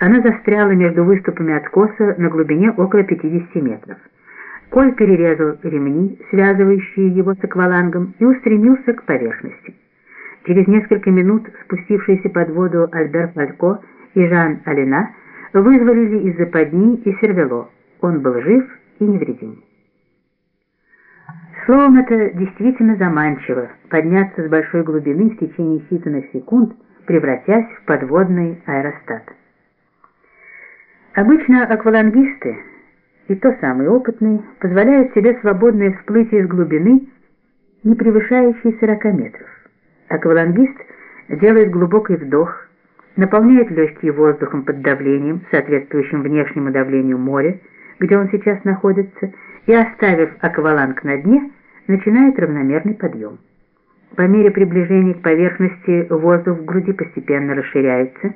Она застряла между выступами откоса на глубине около 50 метров. Коль перерезал ремни, связывающие его с аквалангом, и устремился к поверхности. Через несколько минут спустившиеся под воду Альбер Фалько и Жан Алина вызволили из западни и сервело. Он был жив и невредим. Словом, это действительно заманчиво – подняться с большой глубины в течение считанных секунд, превратясь в подводный аэростат. Аквалангисты аквалангисты – и то самый опытный, позволяет себе свободное всплытие из глубины, не превышающей 40 метров. Аквалангист делает глубокий вдох, наполняет легкие воздухом под давлением, соответствующим внешнему давлению моря, где он сейчас находится, и, оставив акваланг на дне, начинает равномерный подъем. По мере приближения к поверхности воздух в груди постепенно расширяется,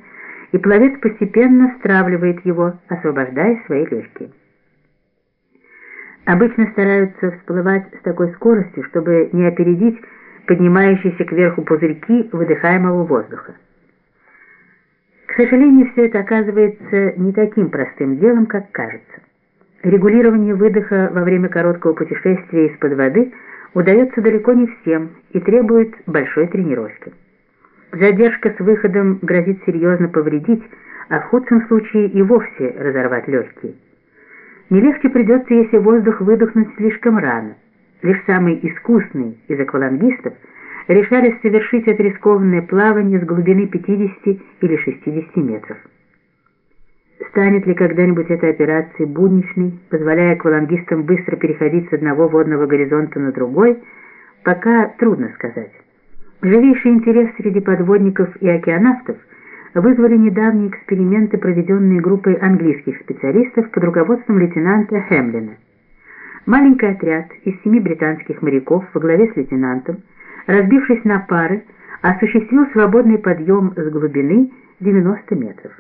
и пловец постепенно стравливает его, освобождая свои легкие обычно стараются всплывать с такой скоростью, чтобы не опередить поднимающиеся кверху пузырьки выдыхаемого воздуха. К сожалению, все это оказывается не таким простым делом, как кажется. Регулирование выдоха во время короткого путешествия из-под воды удается далеко не всем и требует большой тренировки. Задержка с выходом грозит серьезно повредить, а в худшем случае и вовсе разорвать легкие. Не легче придется, если воздух выдохнуть слишком рано. Лишь самые искусные из аквалангистов решались совершить это рискованное плавание с глубины 50 или 60 метров. Станет ли когда-нибудь эта операция будничной, позволяя аквалангистам быстро переходить с одного водного горизонта на другой, пока трудно сказать. Живейший интерес среди подводников и океанавтов – вызвали недавние эксперименты, проведенные группой английских специалистов под руководством лейтенанта Хемлина. Маленький отряд из семи британских моряков во главе с лейтенантом, разбившись на пары, осуществил свободный подъем с глубины 90 метров.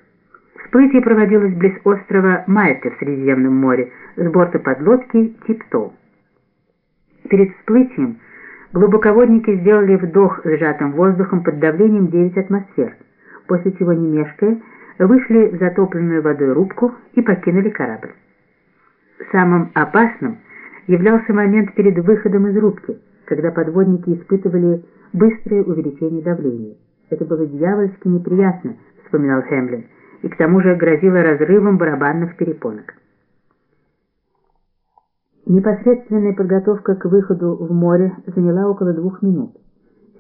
Всплытие проводилось близ острова Мальты в Средиземном море с борта подлодки Типтоу. Перед всплытием глубоководники сделали вдох сжатым воздухом под давлением 9 атмосфер – после чего, не мешкая, вышли в затопленную водой рубку и покинули корабль. Самым опасным являлся момент перед выходом из рубки, когда подводники испытывали быстрое увеличение давления. Это было дьявольски неприятно, вспоминал Хемлин, и к тому же грозило разрывом барабанных перепонок. Непосредственная подготовка к выходу в море заняла около двух минут.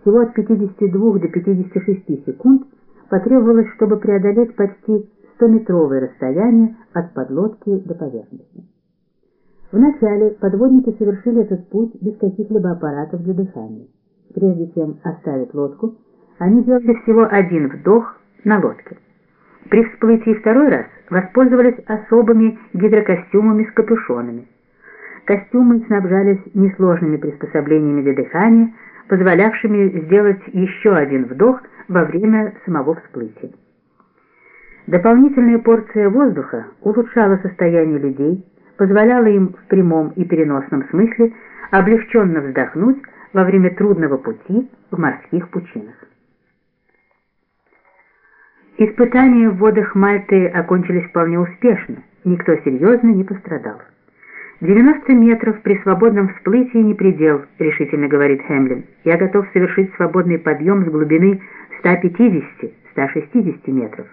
Всего от 52 до 56 секунд – потребовалось, чтобы преодолеть почти 100-метровое расстояние от подлодки до поверхности. Вначале подводники совершили этот путь без каких-либо аппаратов для дыхания. Прежде чем оставить лодку, они сделали всего один вдох на лодке. При всплытии второй раз воспользовались особыми гидрокостюмами с капюшонами. Костюмы снабжались несложными приспособлениями для дыхания, позволявшими сделать еще один вдох во время самого всплытия. Дополнительная порция воздуха улучшала состояние людей, позволяла им в прямом и переносном смысле облегченно вздохнуть во время трудного пути в морских пучинах. Испытания в водах Мальты окончились вполне успешно, никто серьезно не пострадал. 90 метров при свободном всплытии не предел, решительно говорит Хемлин. Я готов совершить свободный подъем с глубины 150-160 метров.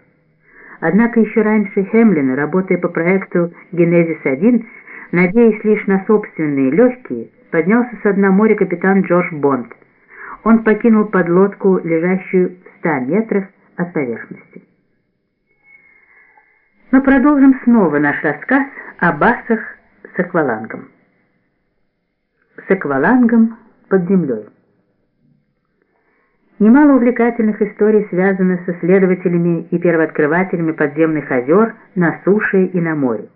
Однако еще раньше Хемлин, работая по проекту «Генезис-1», надеясь лишь на собственные легкие, поднялся с дна моря капитан Джордж Бонд. Он покинул подлодку, лежащую в 100 метрах от поверхности. Мы продолжим снова наш рассказ о басах с аквалангом. С аквалангом под землей. Немало увлекательных историй связано с исследователями и первооткрывателями подземных озер на суше и на море.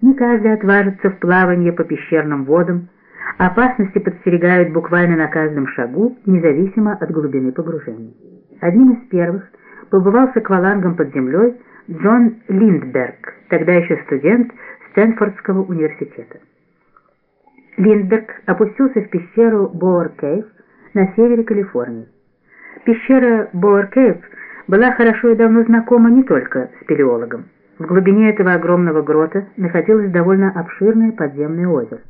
Не каждый отважится в плавание по пещерным водам, опасности подстерегают буквально на каждом шагу, независимо от глубины погружения. Одним из первых побывал с аквалангом под землей Джон Линдберг, тогда еще студент Стэнфордского университета. Линдберг опустился в пещеру Боуэр-Кейв на севере Калифорнии. Пещера Боуэр-Кейв была хорошо и давно знакома не только спелеологам. В глубине этого огромного грота находилось довольно обширное подземное озеро.